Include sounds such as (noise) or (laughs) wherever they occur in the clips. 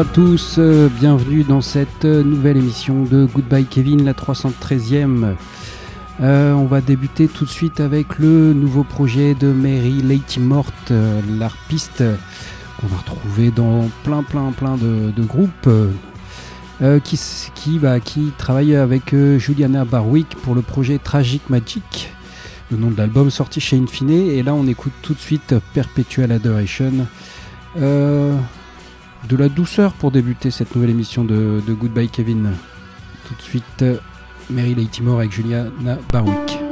À tous, euh, bienvenue dans cette euh, nouvelle émission de Goodbye Kevin, la 313e. Euh, on va débuter tout de suite avec le nouveau projet de Mary Lady Mort, l'arpiste qu'on a retrouvé dans plein plein plein de, groupes. qui, qui, bah, qui travaille avec Juliana Barwick pour le projet Tragic Magic, le nom de l'album sorti chez Infine. Et là, on écoute tout de suite Perpetual Adoration de la douceur pour débuter cette nouvelle émission de, Goodbye Kevin. Tout de suite, Mary Leightimore avec Juliana Barwick.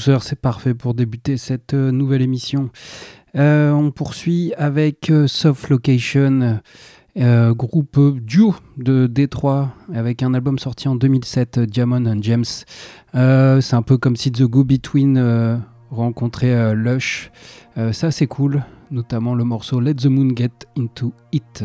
C'est parfait pour débuter cette euh, nouvelle émission. Euh, on poursuit avec euh, Soft Location, groupe duo de Détroit, avec un album sorti en 2007, Diamond and James. c'est un peu comme si The Go Between rencontrait Lush. ça, c'est cool, notamment le morceau Let the Moon Get Into It.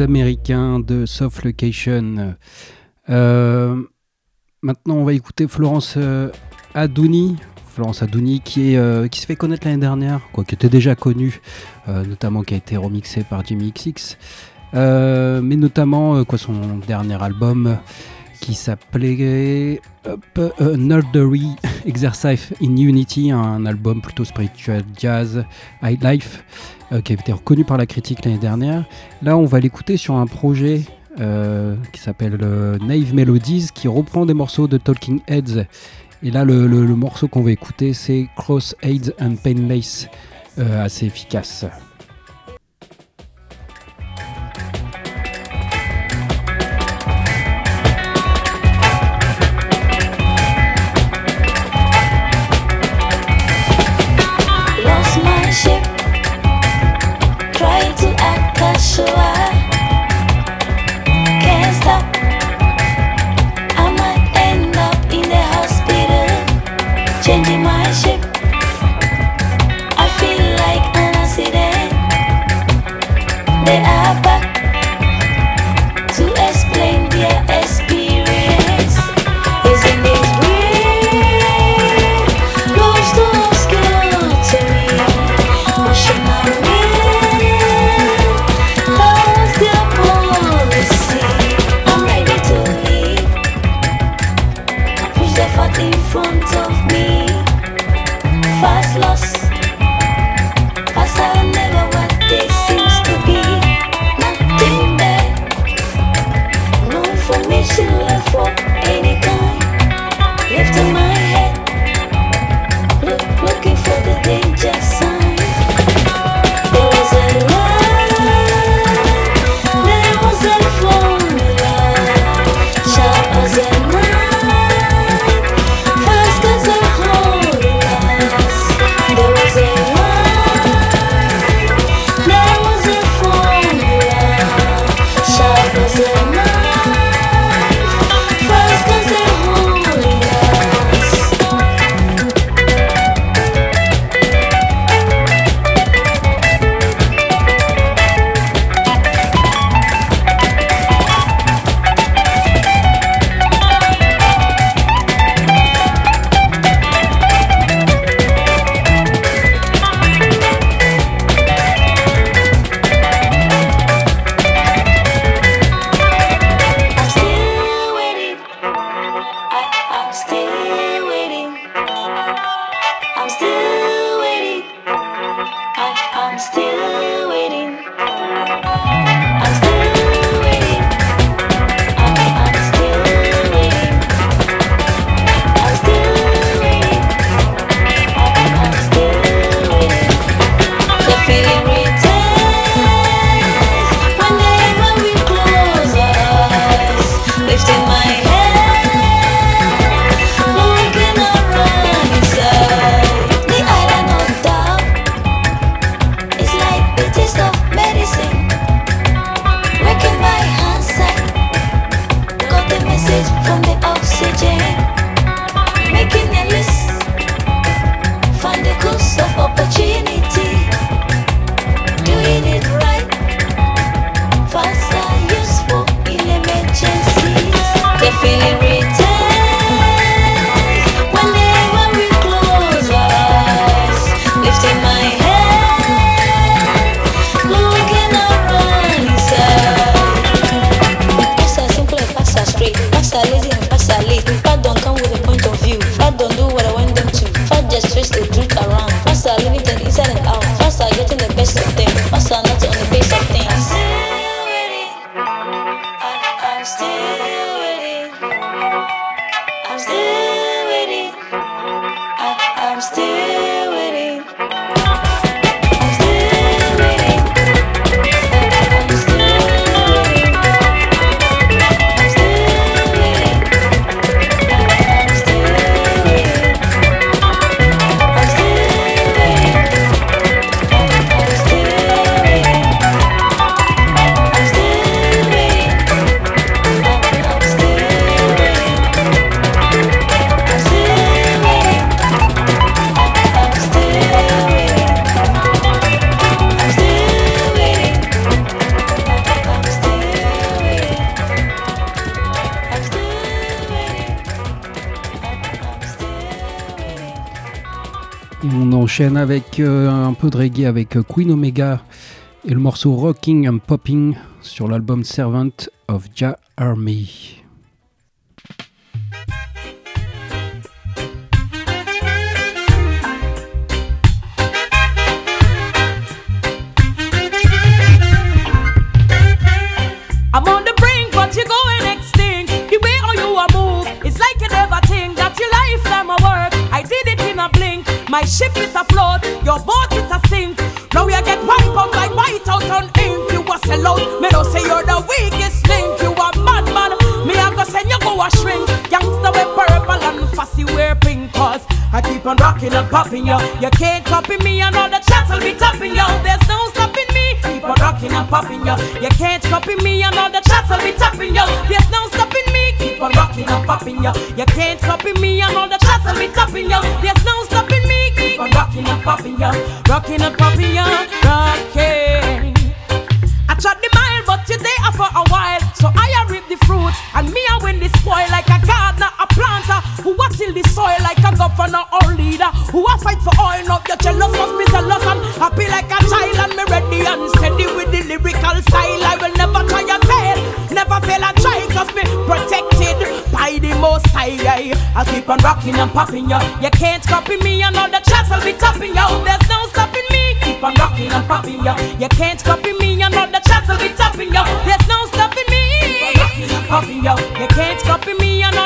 Américains de Soft Location. Euh, maintenant, on va écouter Florence euh, Adouni. Florence Adouni qui, est, qui se fait connaître l'année dernière, quoi, qui était déjà connue, notamment qui a été remixé par Jimmy XX. mais notamment quoi, son dernier album qui s'appelait Nerdery Exercise in Unity, un album plutôt spirituel jazz, high life, euh, qui a été reconnu par la critique l'année dernière. Là, on va l'écouter sur un projet euh, qui s'appelle euh, Naive Melodies, qui reprend des morceaux de Talking Heads. Et là, le, morceau qu'on va écouter, c'est Cross Aids and Painless, assez efficace. Avec euh, un peu de reggae avec Queen Omega et le morceau Rocking and Popping sur l'album Servant of Jah Army. My ship is afloat, your boat is a sink. Now you get wiped out like white out on ink. You a sell me don't say you're the weakest link. You a madman, me a go send you go a shrink. Youngster wear purple and fussy wear pink. Cause I keep on rocking and popping you. You can't copy me and all the chats will be topping you. There's no stopping me. Keep on rocking and popping you. You can't copy me and all the chats will be topping you. There's no stopping me. Keep on rocking and popping you. You can't copy me and all the chats will be topping you. There's no stopping me. Keep rocking and popping you. Rocking and popping you. Rocking. I tried the mile, but you there for a while. So I a reap the fruit, and me I win the spoil like a gardener, a planter who a till the soil like a governor or leader who a fight for oil. Now you jealous, must be jealous. I'm happy like a child, and me ready and steady with the lyrical style. I will never try and fail, never fail and try, cause me the most high. I keep on rocking and popping you. You can't copy me, and all the chats will be topping you. There's no stopping me. Keep on rocking and popping you. You can't copy me, and all the chats will be topping you. There's no stopping me. Keep on rocking and popping you. You can't copy me, and all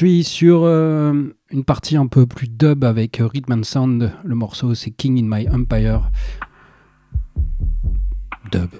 poursuit sur euh, une partie un peu plus dub avec euh, Rhythm and Sound. Le morceau c'est King in My Empire. Dub.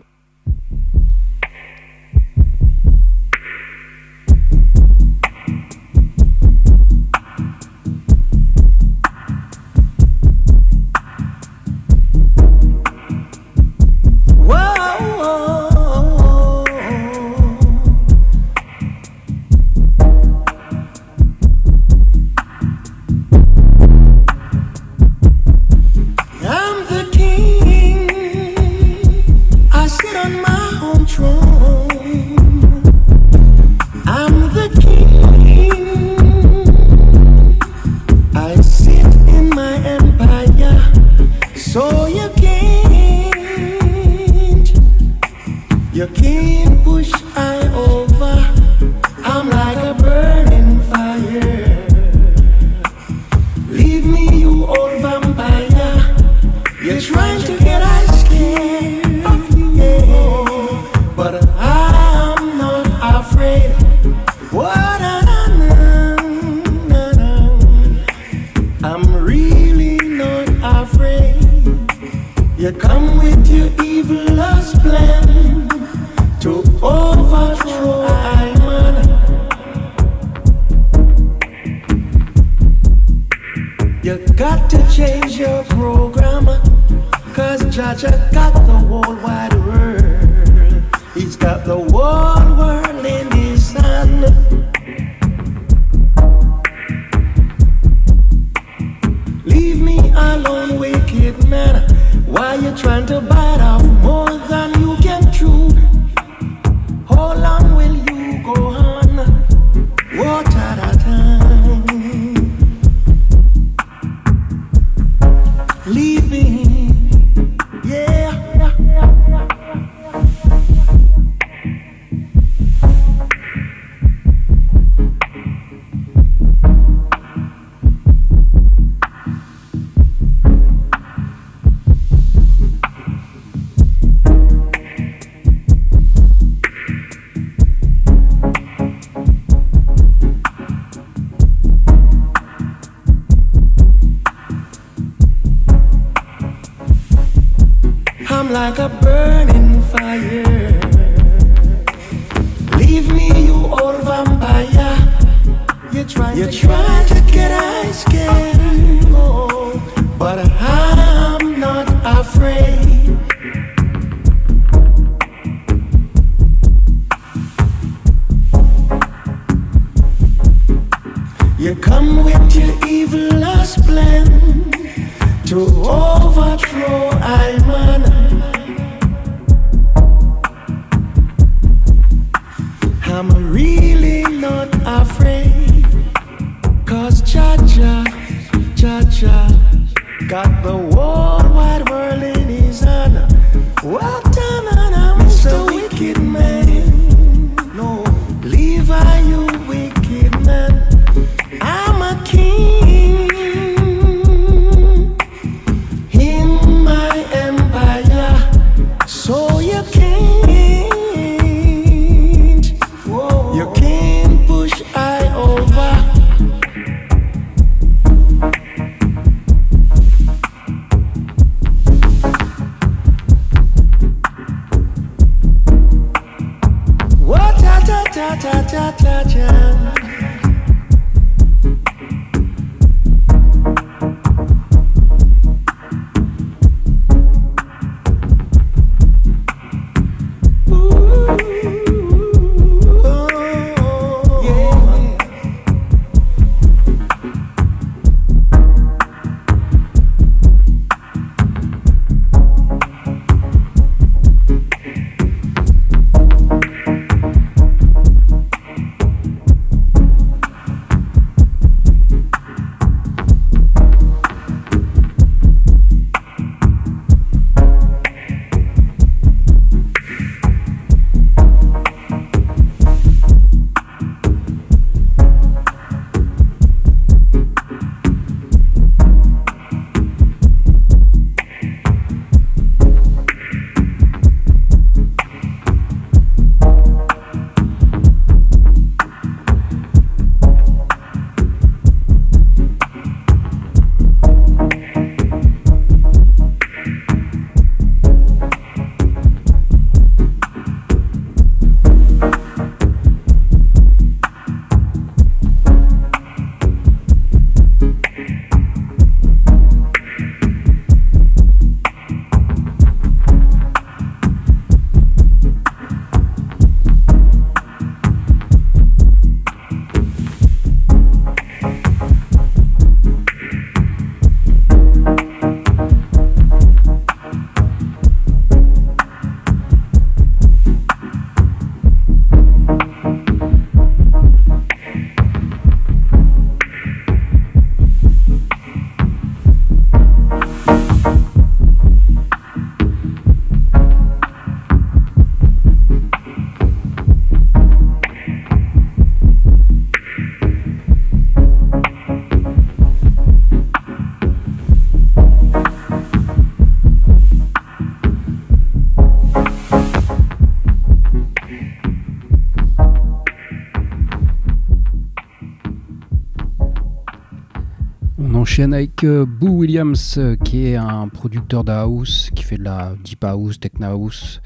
Enchaîne avec euh, Boo Williams, euh, qui est un producteur de house, qui fait de la deep house, techno house.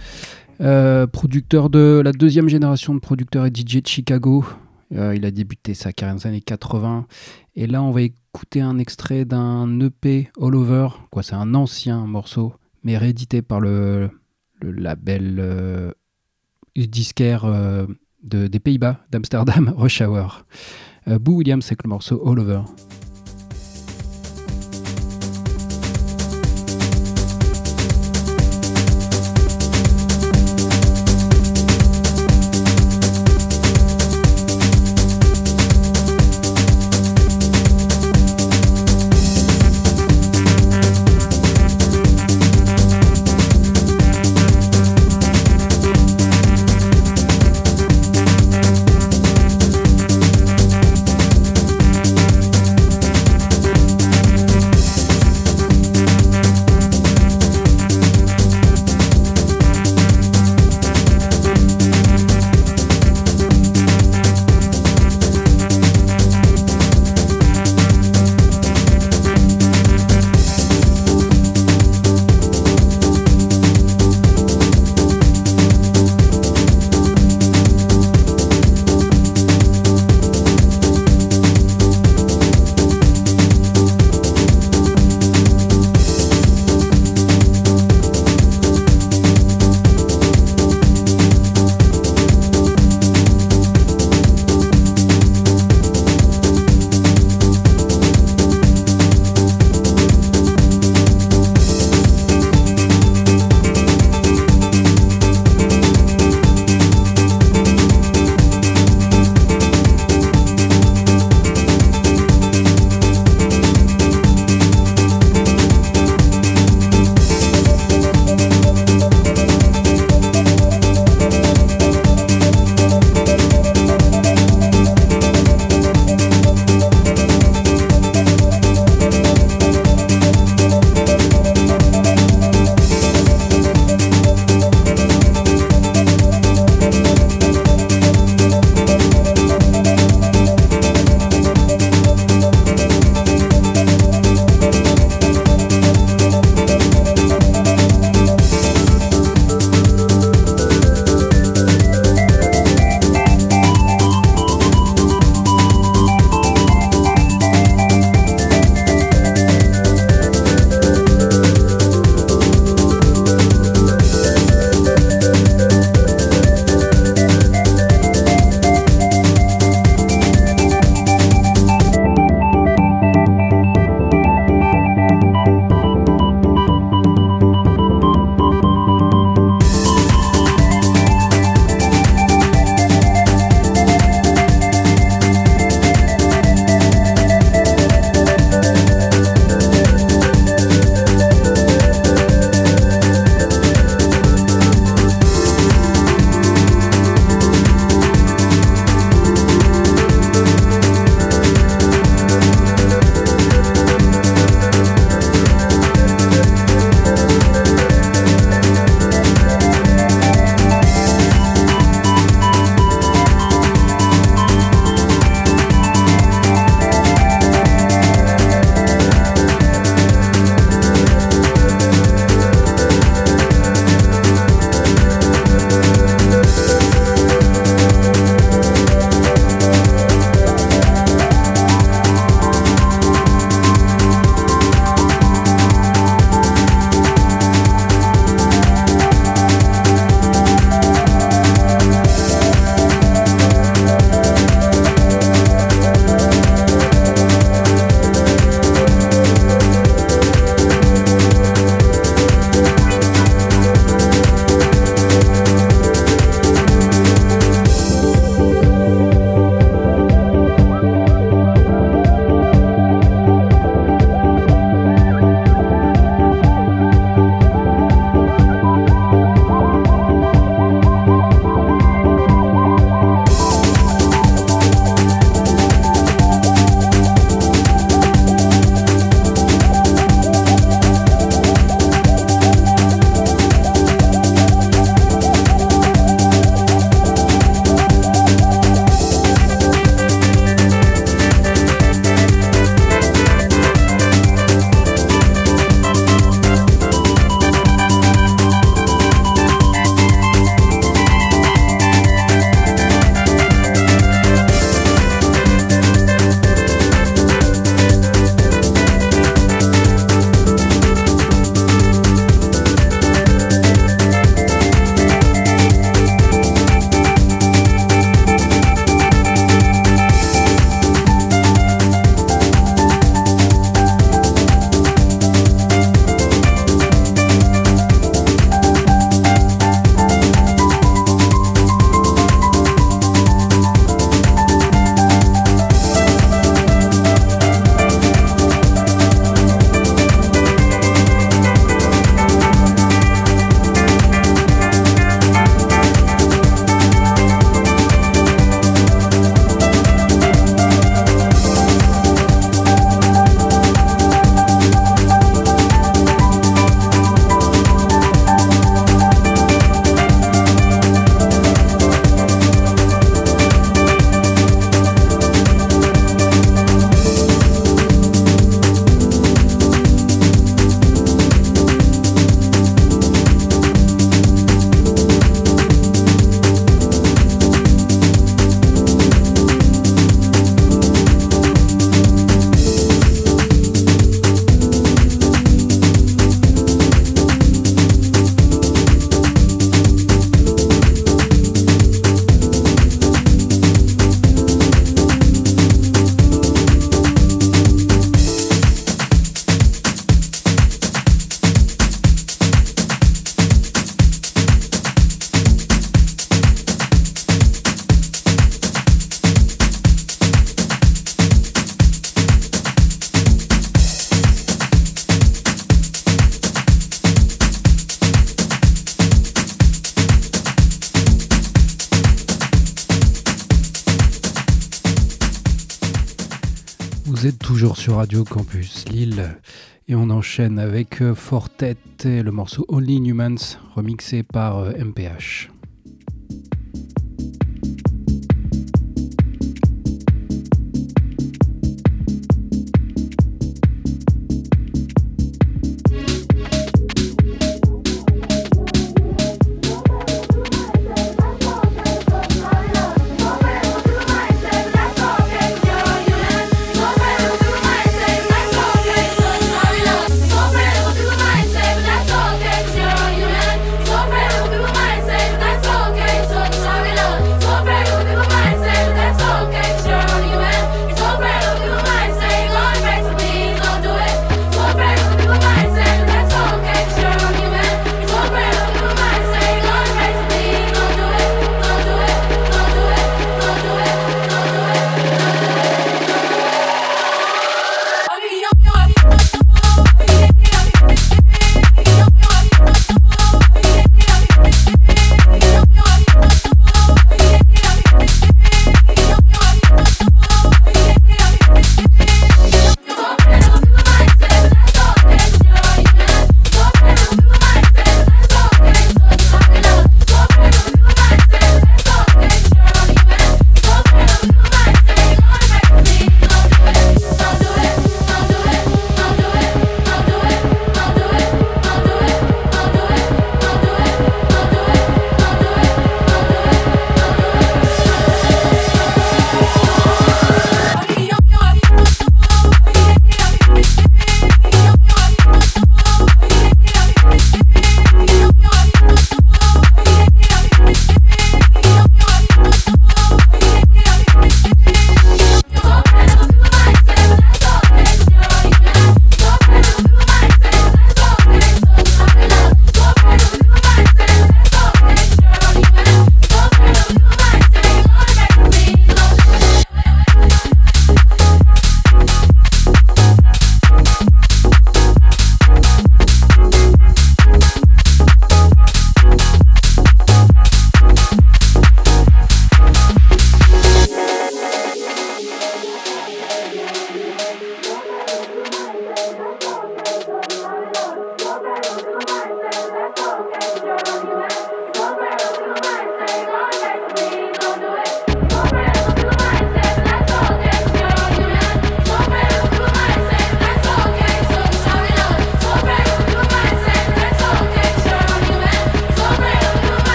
Euh, producteur de la deuxième génération de producteurs et DJ de Chicago. il a débuté sa carrière dans les années 80. Et là, on va écouter un extrait d'un EP All Over. Quoi, c'est un ancien morceau, mais réédité par le, label disquaire des Pays-Bas, d'Amsterdam, (laughs) Rush Hour. Boo Williams avec le morceau All Over. Sur Radio Campus Lille et on enchaîne avec euh, Fortet et le morceau Only Humans remixé par MPH.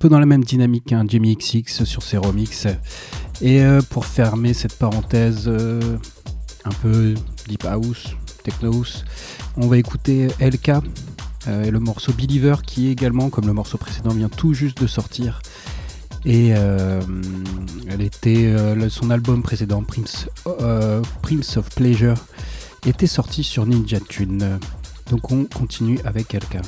Peu dans la même dynamique qu'un Jamie XX sur ses remixes. Et euh, pour fermer cette parenthèse euh, un peu deep house, techno house, on va écouter LK euh, et le morceau Believer qui également, comme le morceau précédent, vient tout juste de sortir. Et elle était, son album précédent, Prince, Prince of Pleasure, était sorti sur Ninja Tune. Donc on continue avec LK.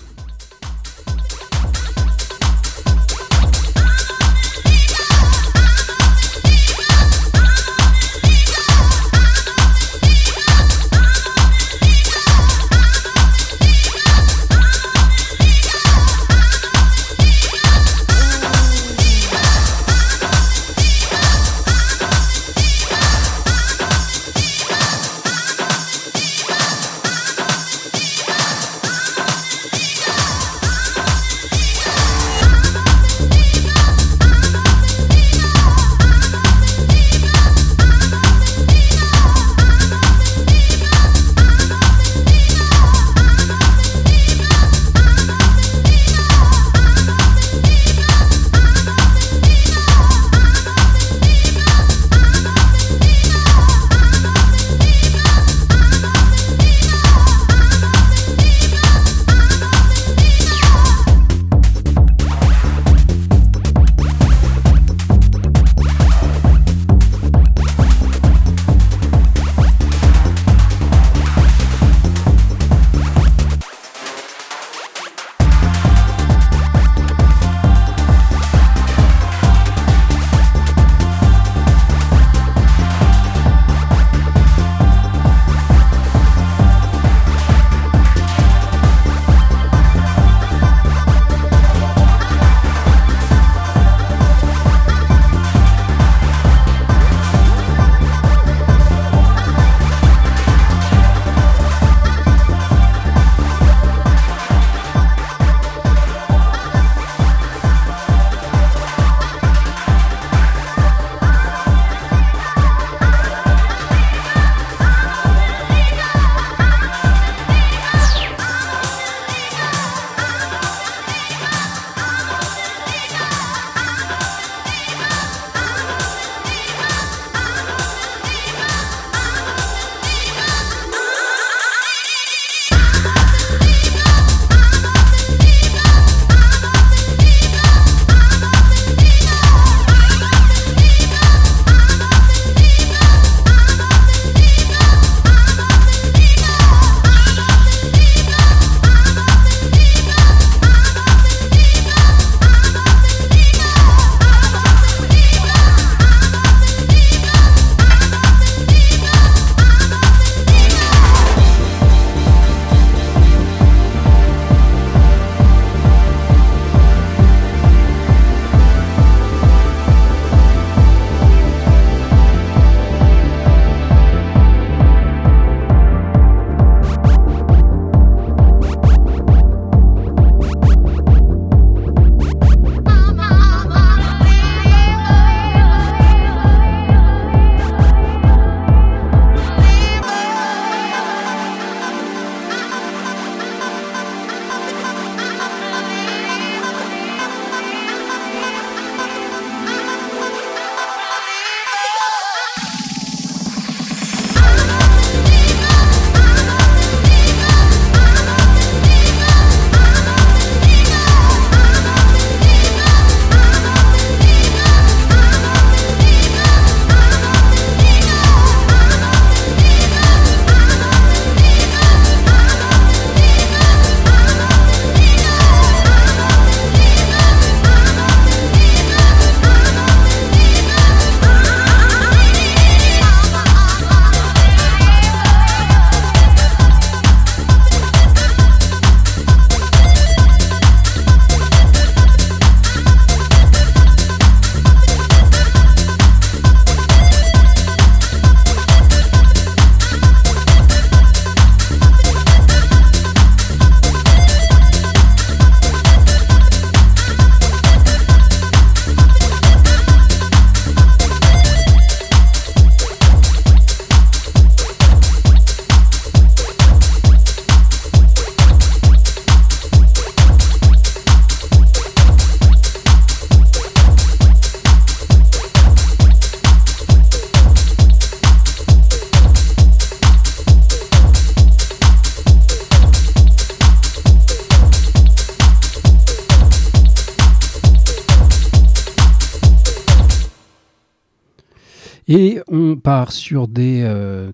Et on part sur des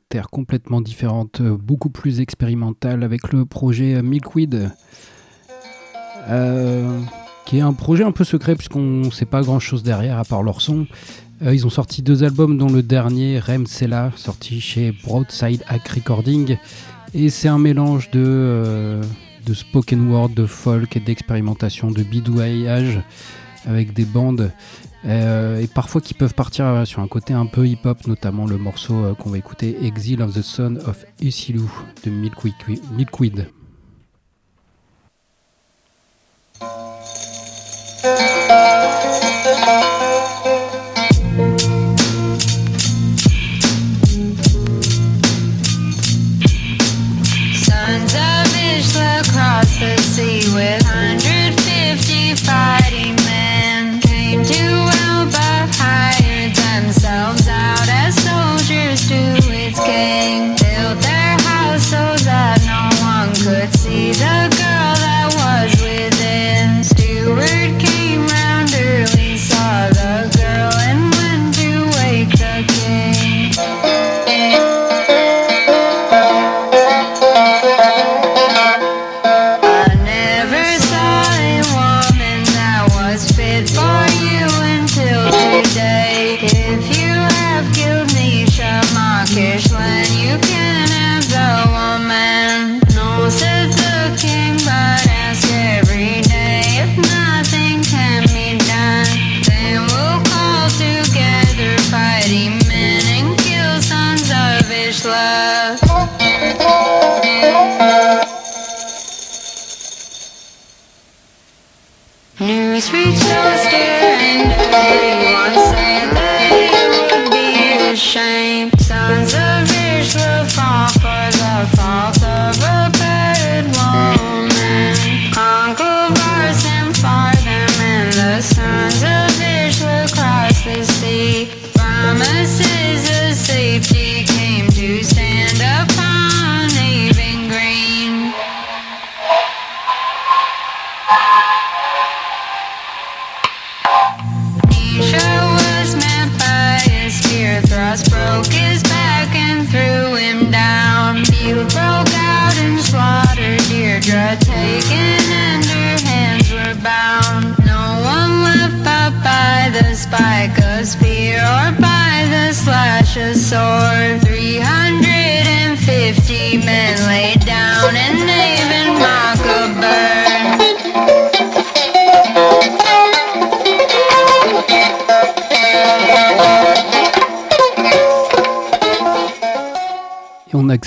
terres complètement différentes, beaucoup plus expérimentales avec le projet Milkweed. qui est un projet un peu secret puisqu'on ne sait pas grand chose derrière à part leur son. ils ont sorti deux albums dont le dernier, Rem Sela, sorti chez Broadside Hack Recording. Et c'est un mélange de de spoken word, de folk et d'expérimentation, de bidouillage avec des bandes euh, et parfois qui peuvent partir sur un côté un peu hip-hop, notamment le morceau euh, qu'on va écouter, Exile of the Son of Usilu de Milkweed.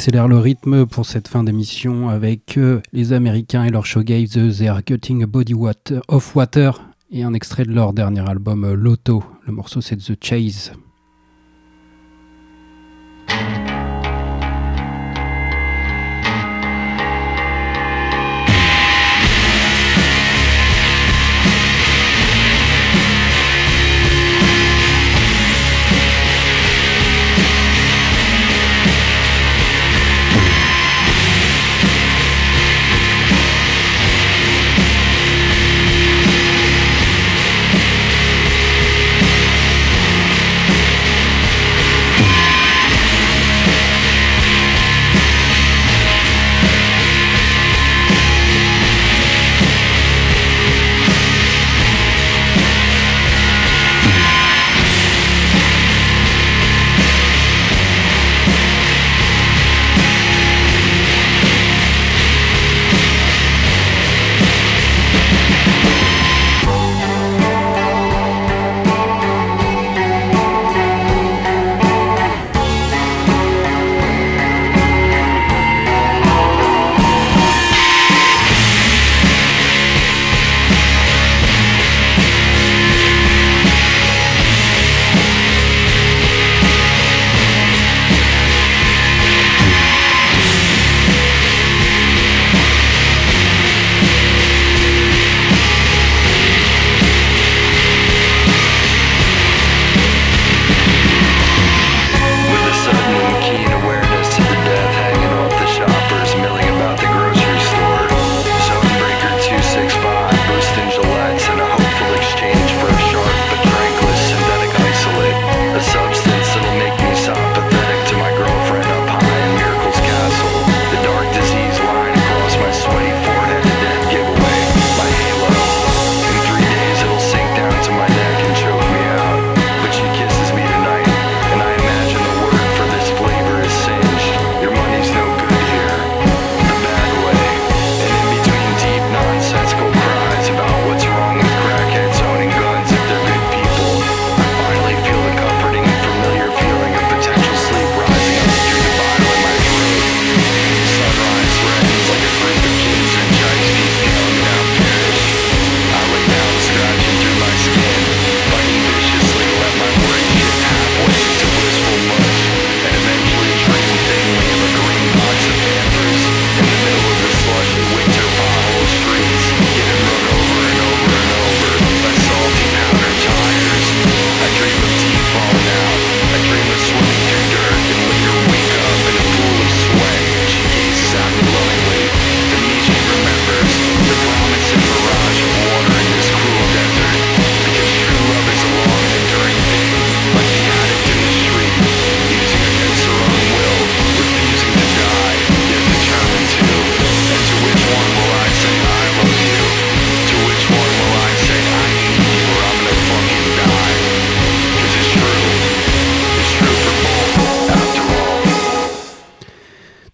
Accélère le rythme pour cette fin d'émission avec euh, les Américains et leur showgaze They Are Cutting a Body of Water et un extrait de leur dernier album euh, Lotto. Le morceau c'est The Chase.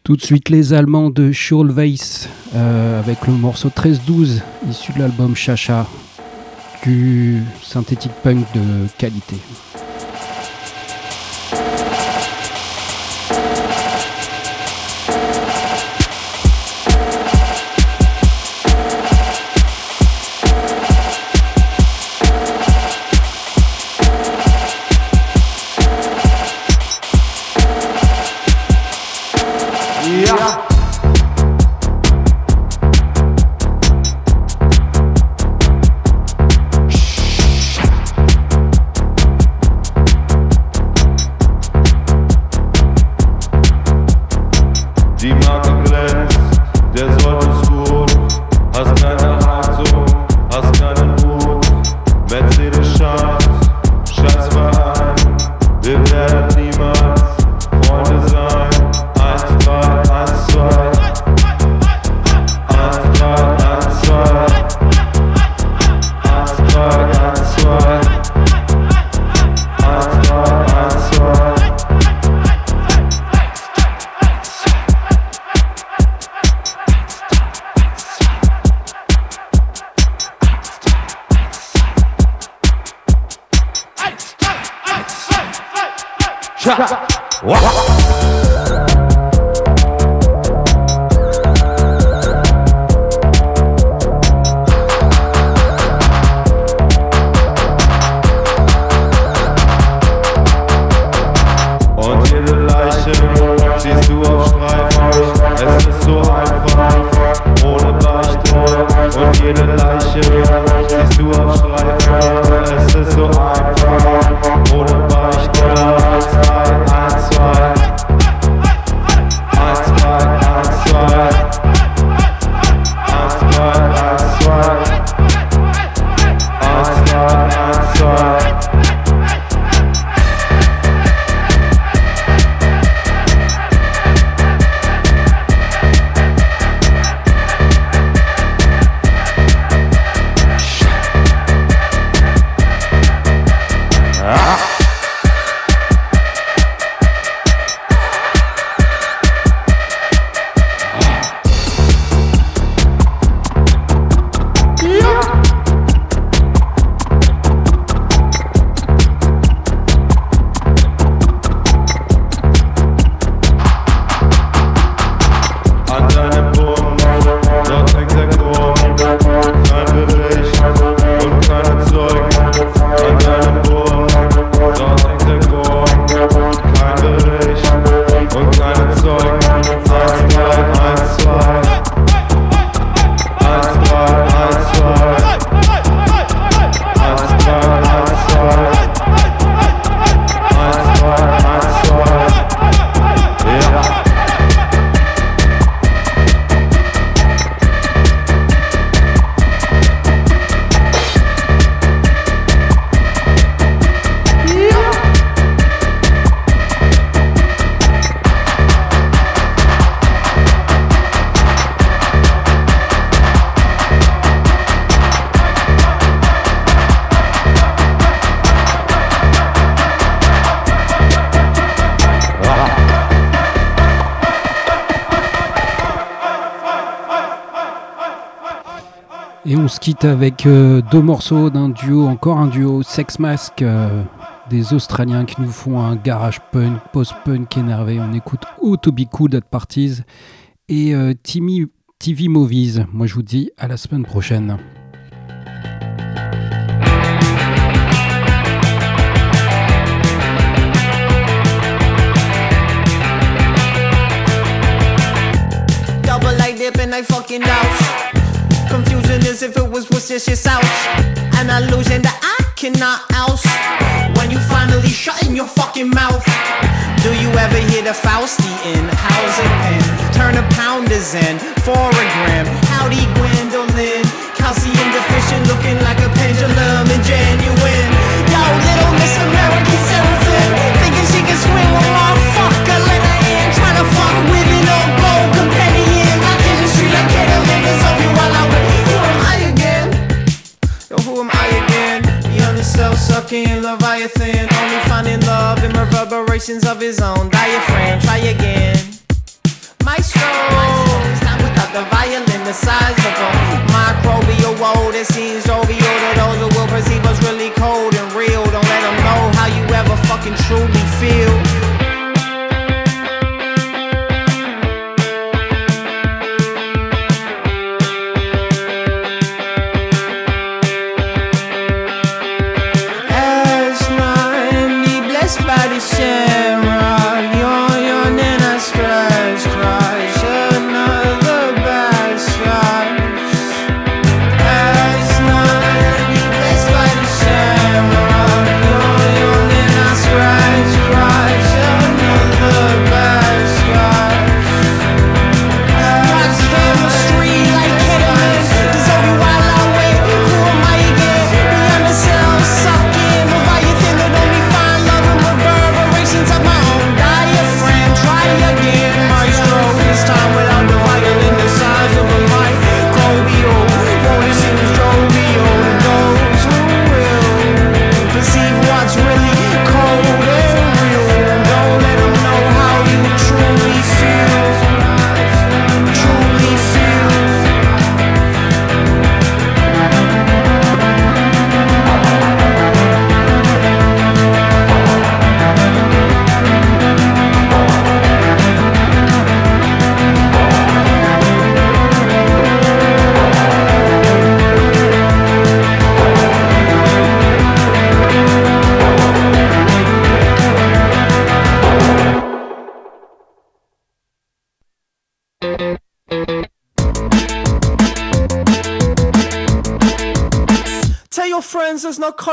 Tout de suite les Allemands de Schulweiss euh, avec le morceau 13-12 issu de l'album Chacha du synthétique punk de qualité. Avec euh, deux morceaux d'un duo, encore un duo Sex Mask, euh, des Australiens qui nous font un garage punk, post-punk énervé. On écoute Oh To Be Cool That Parties et euh, Timmy TV Movies. Moi je vous dis à la semaine prochaine. Confusion as Worcestershire South. An illusion that I cannot oust. When you finally shut in your fucking mouth. Do you ever hear the Faustian? How's it? Turn a pounders in for a gram. Howdy, Gwendolyn. Calcium deficient, looking like a pendulum in genuine. Yo, little Miss American Seraphim. Thinking she can swing with my fucker. Let her in. Trying to fuck with an reverberations of his own diaphragm Try again. Not without the violin the size of a microbial woe that seems jovial to those who will perceive us really cold and real. Don't let them know how you ever fucking truly feel.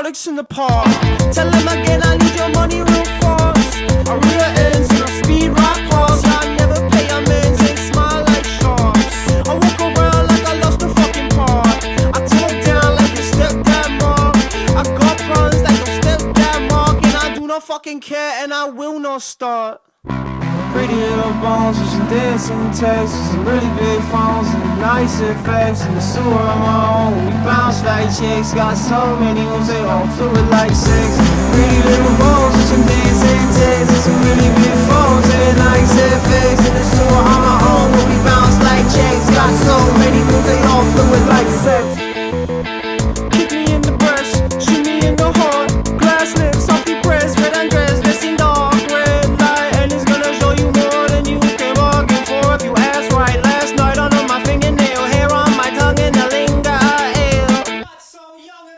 Products in the park. With some dancing texts Some really big phones and nice effects In the sewer on my own, we bounce like chicks Got so many moves, they all fluid like sex Pretty little bones with some dancing texts Some really big phones and nice effects In the sewer on my own, we bounce like chicks Got so many moves, they all fluid like sex